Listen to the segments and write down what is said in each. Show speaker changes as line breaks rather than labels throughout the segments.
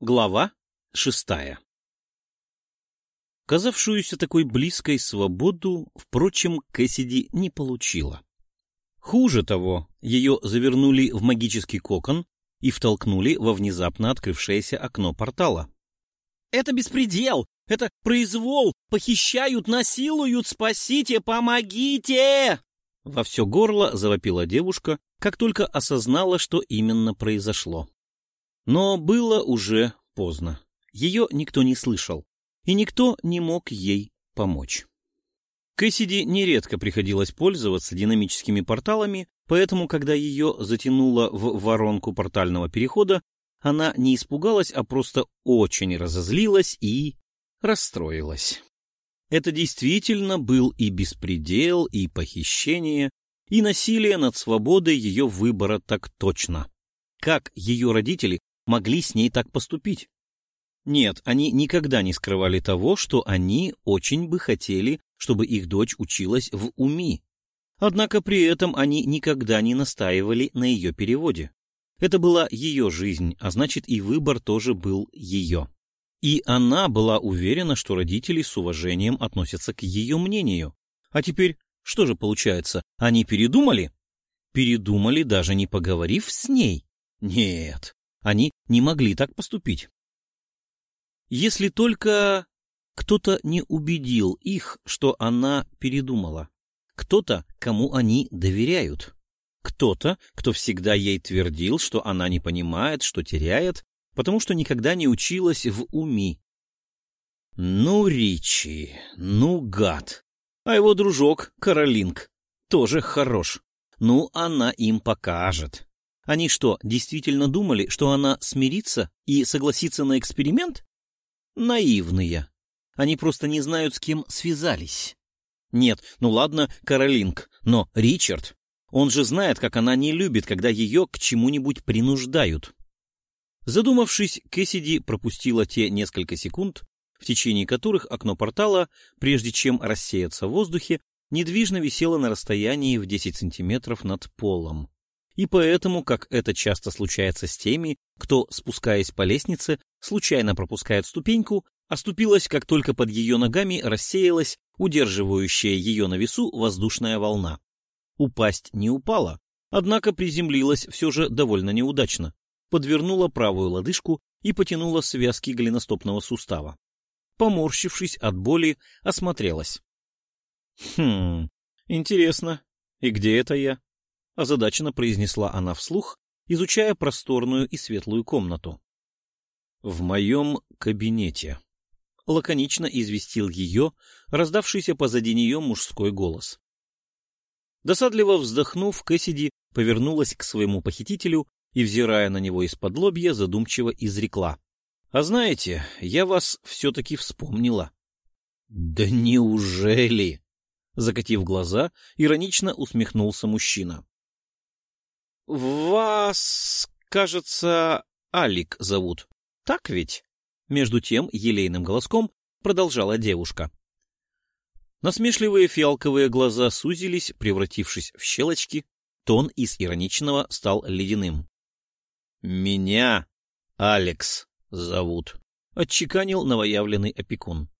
Глава шестая Казавшуюся такой близкой свободу, впрочем, Кэссиди не получила. Хуже того, ее завернули в магический кокон и втолкнули во внезапно открывшееся окно портала. «Это беспредел! Это произвол! Похищают, насилуют! Спасите, помогите!» Во все горло завопила девушка, как только осознала, что именно произошло. Но было уже поздно. Ее никто не слышал, и никто не мог ей помочь. Кэссиди нередко приходилось пользоваться динамическими порталами, поэтому, когда ее затянуло в воронку портального перехода, она не испугалась, а просто очень разозлилась и расстроилась. Это действительно был и беспредел, и похищение, и насилие над свободой ее выбора так точно. Как ее родители могли с ней так поступить? Нет, они никогда не скрывали того, что они очень бы хотели, чтобы их дочь училась в УМИ. Однако при этом они никогда не настаивали на ее переводе. Это была ее жизнь, а значит и выбор тоже был ее. И она была уверена, что родители с уважением относятся к ее мнению. А теперь что же получается, они передумали? Передумали, даже не поговорив с ней? Нет, они не могли так поступить. Если только кто-то не убедил их, что она передумала. Кто-то, кому они доверяют. Кто-то, кто всегда ей твердил, что она не понимает, что теряет, потому что никогда не училась в уми. Ну, Ричи, ну, гад. А его дружок, Каролинг, тоже хорош. Ну, она им покажет. Они что, действительно думали, что она смирится и согласится на эксперимент? Наивные. Они просто не знают, с кем связались. Нет, ну ладно, Каролинг, но Ричард, он же знает, как она не любит, когда ее к чему-нибудь принуждают. Задумавшись, Кэссиди пропустила те несколько секунд, в течение которых окно портала, прежде чем рассеяться в воздухе, недвижно висело на расстоянии в 10 сантиметров над полом и поэтому, как это часто случается с теми, кто, спускаясь по лестнице, случайно пропускает ступеньку, оступилась, как только под ее ногами рассеялась удерживающая ее на весу воздушная волна. Упасть не упала, однако приземлилась все же довольно неудачно, подвернула правую лодыжку и потянула связки голеностопного сустава. Поморщившись от боли, осмотрелась. «Хм, интересно, и где это я?» — озадаченно произнесла она вслух, изучая просторную и светлую комнату. «В моем кабинете», — лаконично известил ее раздавшийся позади нее мужской голос. Досадливо вздохнув, Кэссиди повернулась к своему похитителю и, взирая на него из-под лобья, задумчиво изрекла. — А знаете, я вас все-таки вспомнила. — Да неужели? — закатив глаза, иронично усмехнулся мужчина. «Вас, кажется, Алик зовут. Так ведь?» Между тем елейным голоском продолжала девушка. Насмешливые фиалковые глаза сузились, превратившись в щелочки. Тон из ироничного стал ледяным. «Меня Алекс зовут», — отчеканил новоявленный опекун.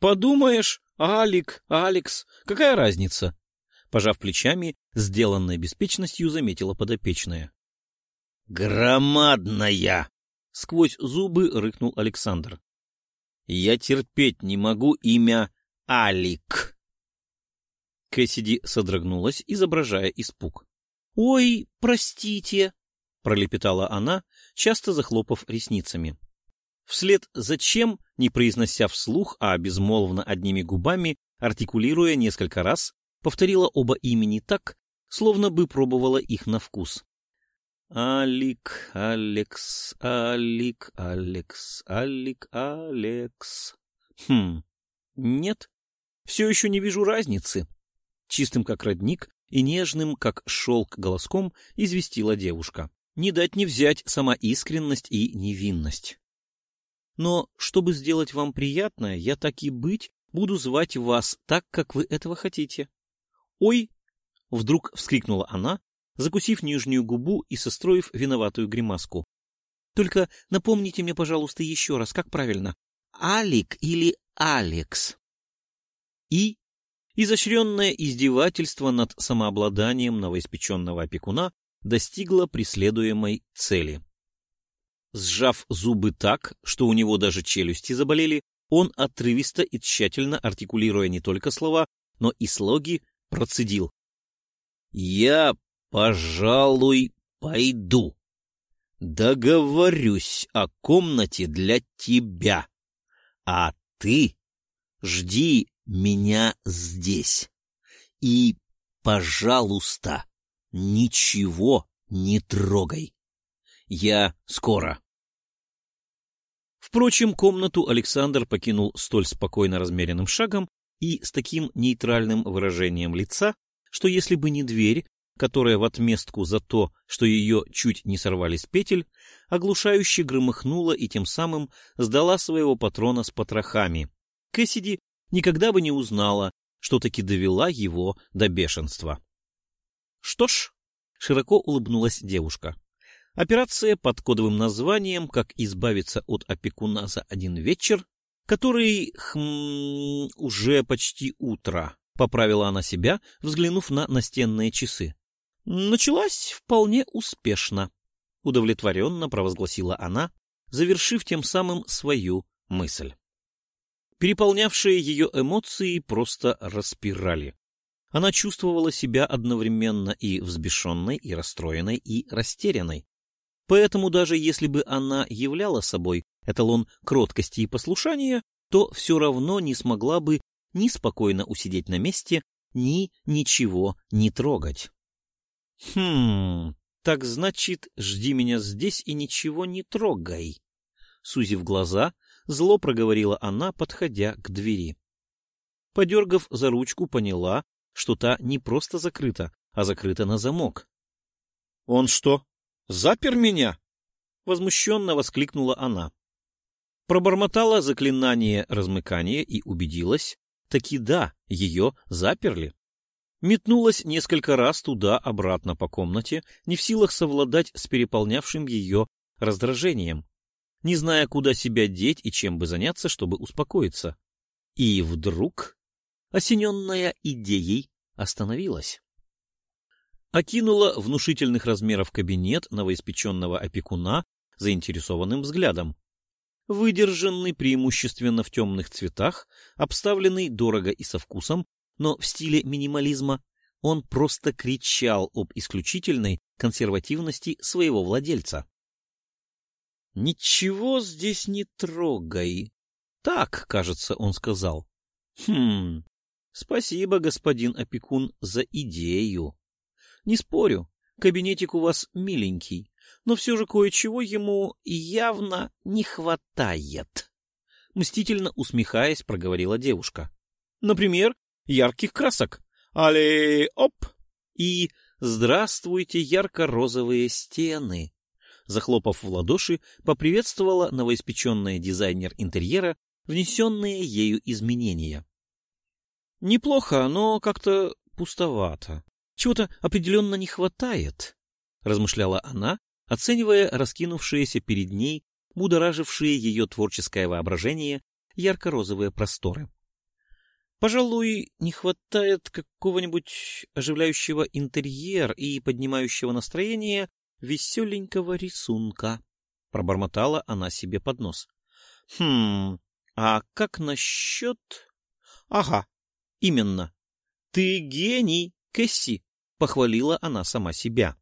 «Подумаешь, Алик, Алекс, какая разница?» Пожав плечами, сделанной беспечностью заметила подопечная. «Громадная!» — сквозь зубы рыкнул Александр. «Я терпеть не могу имя Алик!» Кэссиди содрогнулась, изображая испуг. «Ой, простите!» — пролепетала она, часто захлопав ресницами. Вслед зачем, не произнося вслух, а безмолвно одними губами, артикулируя несколько раз, повторила оба имени так, словно бы пробовала их на вкус. Алик, Алекс, Алик, Алекс, Алик, Алекс. Хм, нет, все еще не вижу разницы. Чистым как родник и нежным как шелк голоском известила девушка. Не дать не взять сама искренность и невинность. Но, чтобы сделать вам приятное, я так и быть буду звать вас так, как вы этого хотите. «Ой!» — вдруг вскрикнула она, закусив нижнюю губу и состроив виноватую гримаску. Только напомните мне, пожалуйста, еще раз, как правильно, Алик или Алекс? И изощренное издевательство над самообладанием новоиспеченного опекуна достигло преследуемой цели. Сжав зубы так, что у него даже челюсти заболели, он отрывисто и тщательно артикулируя не только слова, но и слоги, процедил. «Я, пожалуй, пойду. Договорюсь о комнате для тебя, а ты жди меня здесь. И, пожалуйста, ничего не трогай. Я скоро. Впрочем, комнату Александр покинул столь спокойно размеренным шагом и с таким нейтральным выражением лица, что если бы не дверь, которая в отместку за то, что ее чуть не сорвали с петель, оглушающе громыхнула и тем самым сдала своего патрона с потрохами, Кэссиди никогда бы не узнала, что таки довела его до бешенства. Что ж, широко улыбнулась девушка. Операция под кодовым названием «Как избавиться от опекуна за один вечер», который, хм, уже почти утро, поправила она себя, взглянув на настенные часы. Началась вполне успешно, удовлетворенно провозгласила она, завершив тем самым свою мысль. Переполнявшие ее эмоции просто распирали. Она чувствовала себя одновременно и взбешенной, и расстроенной, и растерянной. Поэтому даже если бы она являла собой эталон кроткости и послушания, то все равно не смогла бы ни спокойно усидеть на месте, ни ничего не трогать. «Хм, так значит, жди меня здесь и ничего не трогай». Сузив глаза, зло проговорила она, подходя к двери. Подергав за ручку, поняла, что та не просто закрыта, а закрыта на замок. — Он что, запер меня? — возмущенно воскликнула она. Пробормотала заклинание размыкания и убедилась, таки да, ее заперли. Метнулась несколько раз туда-обратно по комнате, не в силах совладать с переполнявшим ее раздражением не зная, куда себя деть и чем бы заняться, чтобы успокоиться. И вдруг, осененная идеей, остановилась. Окинула внушительных размеров кабинет новоиспеченного опекуна заинтересованным взглядом. Выдержанный преимущественно в темных цветах, обставленный дорого и со вкусом, но в стиле минимализма, он просто кричал об исключительной консервативности своего владельца. «Ничего здесь не трогай». Так, кажется, он сказал. «Хм, спасибо, господин опекун, за идею. Не спорю, кабинетик у вас миленький, но все же кое-чего ему явно не хватает». Мстительно усмехаясь, проговорила девушка. «Например, ярких красок. Але оп! И здравствуйте, ярко-розовые стены захлопав в ладоши, поприветствовала новоиспеченная дизайнер интерьера, внесенные ею изменения. «Неплохо, но как-то пустовато. Чего-то определенно не хватает», — размышляла она, оценивая раскинувшиеся перед ней, будоражившие ее творческое воображение, ярко-розовые просторы. Пожалуй, не хватает какого-нибудь оживляющего интерьер и поднимающего настроение веселенького рисунка, — пробормотала она себе под нос. — Хм, а как насчет... — Ага, именно. Ты гений, Кэсси, — похвалила она сама себя.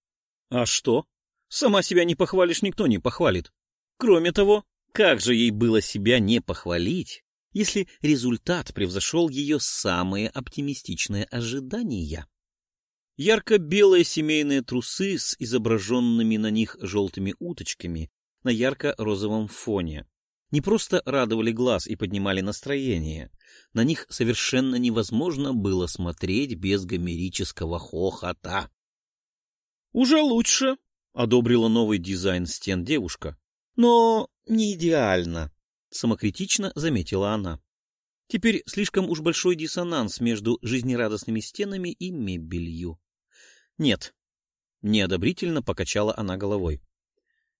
— А что? Сама себя не похвалишь, никто не похвалит. Кроме того, как же ей было себя не похвалить, если результат превзошел ее самые оптимистичные ожидания? Ярко-белые семейные трусы с изображенными на них желтыми уточками на ярко-розовом фоне не просто радовали глаз и поднимали настроение. На них совершенно невозможно было смотреть без гомерического хохота. «Уже лучше», — одобрила новый дизайн стен девушка. «Но не идеально», — самокритично заметила она. Теперь слишком уж большой диссонанс между жизнерадостными стенами и мебелью. Нет. Неодобрительно покачала она головой.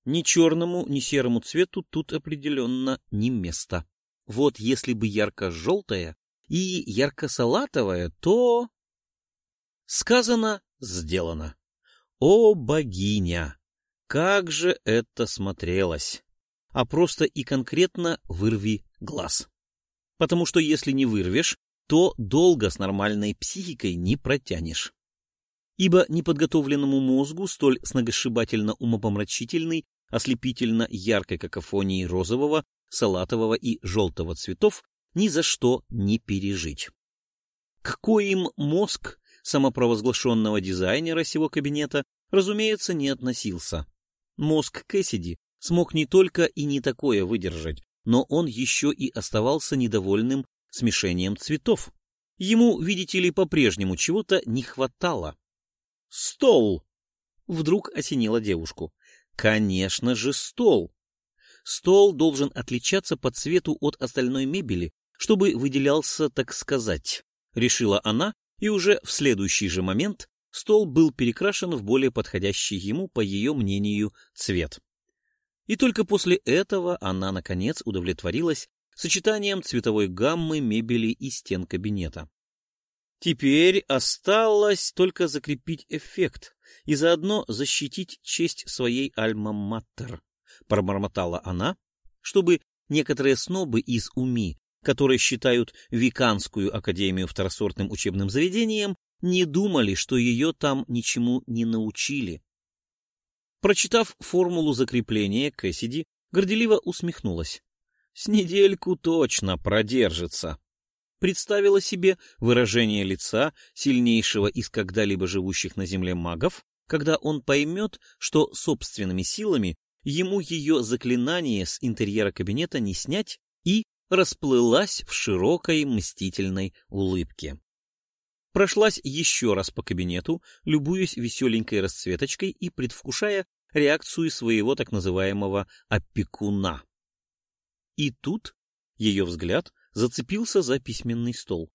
Ни черному, ни серому цвету тут определенно не место. Вот если бы ярко-желтое и ярко-салатовое, то... Сказано, сделано. О, богиня! Как же это смотрелось! А просто и конкретно вырви глаз. Потому что если не вырвешь, то долго с нормальной психикой не протянешь. Ибо неподготовленному мозгу столь сногсшибательно умопомрачительный, ослепительно яркой какофонии розового, салатового и желтого цветов ни за что не пережить. Какой им мозг самопровозглашенного дизайнера сего кабинета, разумеется, не относился. Мозг Кэссиди смог не только и не такое выдержать, но он еще и оставался недовольным смешением цветов. Ему, видите ли, по-прежнему чего-то не хватало. «Стол!» — вдруг осенило девушку. «Конечно же, стол!» Стол должен отличаться по цвету от остальной мебели, чтобы выделялся, так сказать, решила она, и уже в следующий же момент стол был перекрашен в более подходящий ему, по ее мнению, цвет. И только после этого она, наконец, удовлетворилась сочетанием цветовой гаммы мебели и стен кабинета. Теперь осталось только закрепить эффект и заодно защитить честь своей альма-маттер, пробормотала она, чтобы некоторые снобы из УМИ которые считают Виканскую академию второсортным учебным заведением, не думали, что ее там ничему не научили. Прочитав формулу закрепления, Кэссиди горделиво усмехнулась. С недельку точно продержится. Представила себе выражение лица сильнейшего из когда-либо живущих на земле магов, когда он поймет, что собственными силами ему ее заклинание с интерьера кабинета не снять, и расплылась в широкой мстительной улыбке. Прошлась еще раз по кабинету, любуясь веселенькой расцветочкой и предвкушая реакцию своего так называемого опекуна. И тут ее взгляд зацепился за письменный стол.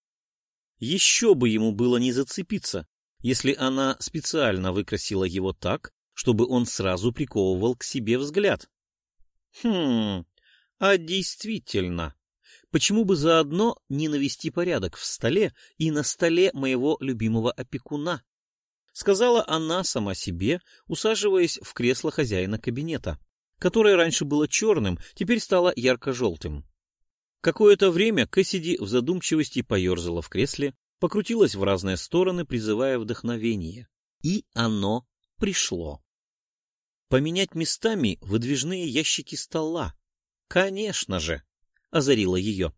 Еще бы ему было не зацепиться, если она специально выкрасила его так, чтобы он сразу приковывал к себе взгляд. Хм, а действительно, Почему бы заодно не навести порядок в столе и на столе моего любимого опекуна? Сказала она сама себе, усаживаясь в кресло хозяина кабинета, которое раньше было черным, теперь стало ярко-желтым. Какое-то время Кэссиди в задумчивости поерзала в кресле, покрутилась в разные стороны, призывая вдохновение. И оно пришло. Поменять местами выдвижные ящики стола. Конечно же озарила ее.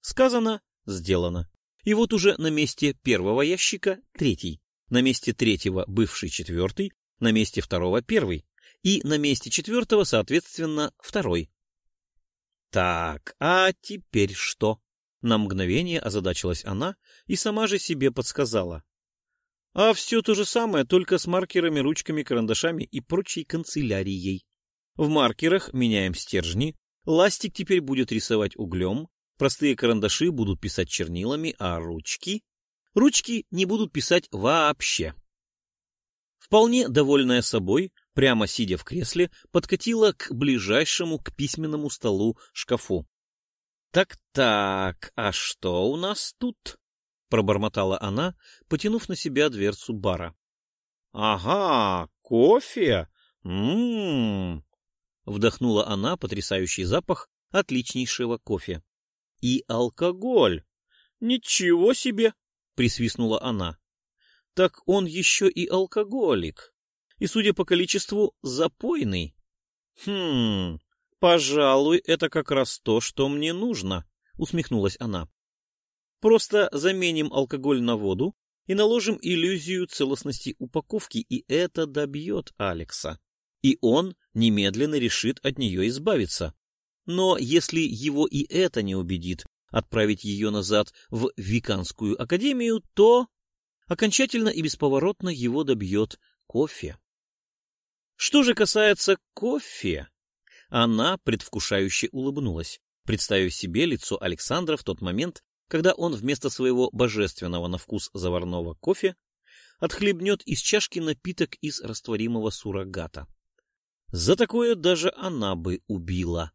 Сказано, сделано. И вот уже на месте первого ящика третий, на месте третьего бывший четвертый, на месте второго первый, и на месте четвертого, соответственно, второй. Так, а теперь что? На мгновение озадачилась она и сама же себе подсказала. А все то же самое, только с маркерами, ручками, карандашами и прочей канцелярией. В маркерах меняем стержни, Ластик теперь будет рисовать углем, простые карандаши будут писать чернилами, а ручки... Ручки не будут писать вообще. Вполне довольная собой, прямо сидя в кресле, подкатила к ближайшему к письменному столу шкафу. «Так-так, а что у нас тут?» — пробормотала она, потянув на себя дверцу бара. «Ага, кофе! Ммм, Вдохнула она потрясающий запах отличнейшего кофе. И алкоголь. Ничего себе! Присвистнула она. Так он еще и алкоголик. И, судя по количеству, запойный. Хм, пожалуй, это как раз то, что мне нужно, усмехнулась она. Просто заменим алкоголь на воду и наложим иллюзию целостности упаковки, и это добьет Алекса и он немедленно решит от нее избавиться. Но если его и это не убедит отправить ее назад в Виканскую академию, то окончательно и бесповоротно его добьет кофе. Что же касается кофе, она предвкушающе улыбнулась, представив себе лицо Александра в тот момент, когда он вместо своего божественного на вкус заварного кофе отхлебнет из чашки напиток из растворимого суррогата. За такое даже она бы убила.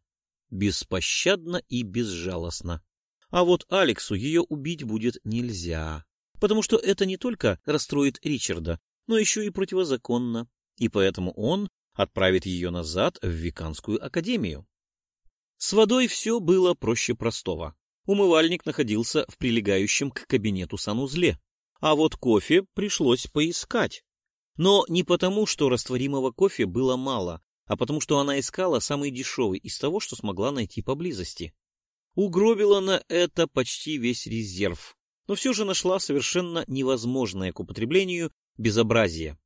Беспощадно и безжалостно. А вот Алексу ее убить будет нельзя, потому что это не только расстроит Ричарда, но еще и противозаконно, и поэтому он отправит ее назад в Виканскую академию. С водой все было проще простого. Умывальник находился в прилегающем к кабинету санузле, а вот кофе пришлось поискать. Но не потому, что растворимого кофе было мало, а потому что она искала самый дешевый из того, что смогла найти поблизости. Угробила на это почти весь резерв, но все же нашла совершенно невозможное к употреблению безобразие.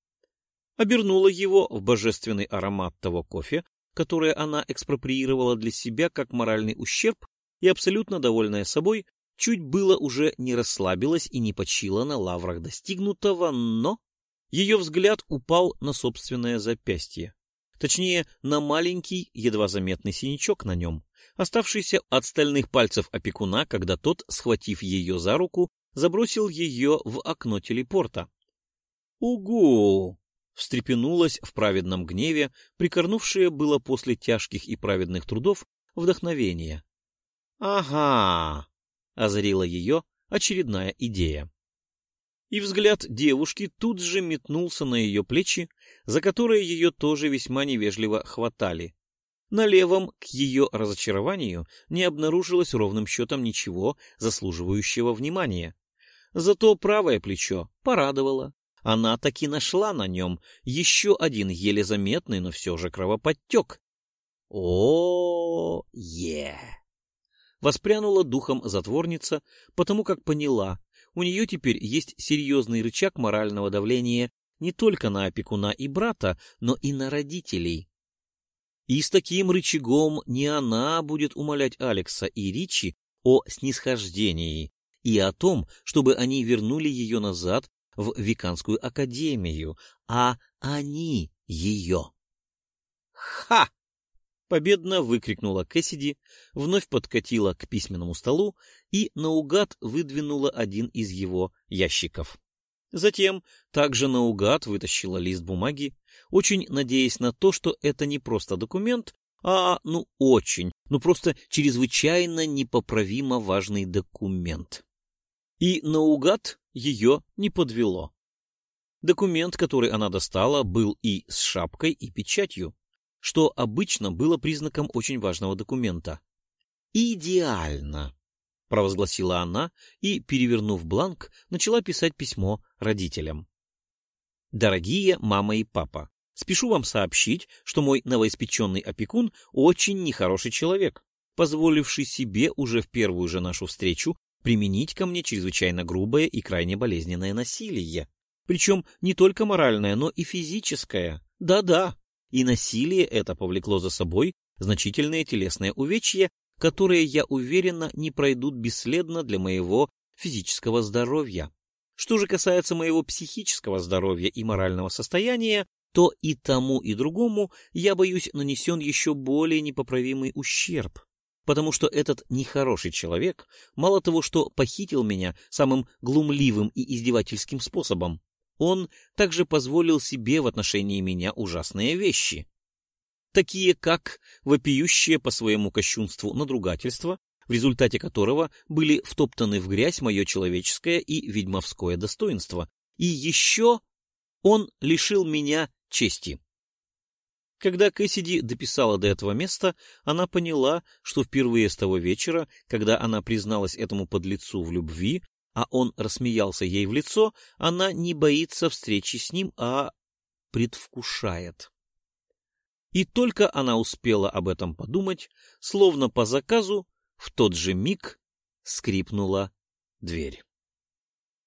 Обернула его в божественный аромат того кофе, которое она экспроприировала для себя как моральный ущерб, и абсолютно довольная собой, чуть было уже не расслабилась и не почила на лаврах достигнутого, но ее взгляд упал на собственное запястье. Точнее, на маленький, едва заметный синячок на нем, оставшийся от стальных пальцев опекуна, когда тот, схватив ее за руку, забросил ее в окно телепорта. «Угу!» — встрепенулась в праведном гневе, прикорнувшее было после тяжких и праведных трудов вдохновение. «Ага!» — озарила ее очередная идея и взгляд девушки тут же метнулся на ее плечи, за которые ее тоже весьма невежливо хватали. На левом, к ее разочарованию, не обнаружилось ровным счетом ничего заслуживающего внимания. Зато правое плечо порадовало. Она таки нашла на нем еще один еле заметный, но все же кровоподтек. О-е! Воспрянула духом затворница, потому как поняла, у нее теперь есть серьезный рычаг морального давления не только на опекуна и брата, но и на родителей. И с таким рычагом не она будет умолять Алекса и Ричи о снисхождении и о том, чтобы они вернули ее назад в Виканскую академию, а они ее. Ха! Победно выкрикнула Кэссиди, вновь подкатила к письменному столу и наугад выдвинула один из его ящиков. Затем также наугад вытащила лист бумаги, очень надеясь на то, что это не просто документ, а, ну, очень, ну, просто чрезвычайно непоправимо важный документ. И наугад ее не подвело. Документ, который она достала, был и с шапкой, и печатью что обычно было признаком очень важного документа. «Идеально!» — провозгласила она и, перевернув бланк, начала писать письмо родителям. «Дорогие мама и папа, спешу вам сообщить, что мой новоиспеченный опекун очень нехороший человек, позволивший себе уже в первую же нашу встречу применить ко мне чрезвычайно грубое и крайне болезненное насилие. Причем не только моральное, но и физическое. Да-да, и насилие это повлекло за собой значительные телесные увечья, которые, я уверена, не пройдут бесследно для моего физического здоровья. Что же касается моего психического здоровья и морального состояния, то и тому, и другому, я боюсь, нанесен еще более непоправимый ущерб, потому что этот нехороший человек мало того, что похитил меня самым глумливым и издевательским способом, он также позволил себе в отношении меня ужасные вещи, такие как вопиющее по своему кощунству надругательство, в результате которого были втоптаны в грязь мое человеческое и ведьмовское достоинство, и еще он лишил меня чести. Когда Кэссиди дописала до этого места, она поняла, что впервые с того вечера, когда она призналась этому подлецу в любви, а он рассмеялся ей в лицо, она не боится встречи с ним, а предвкушает. И только она успела об этом подумать, словно по заказу, в тот же миг скрипнула дверь.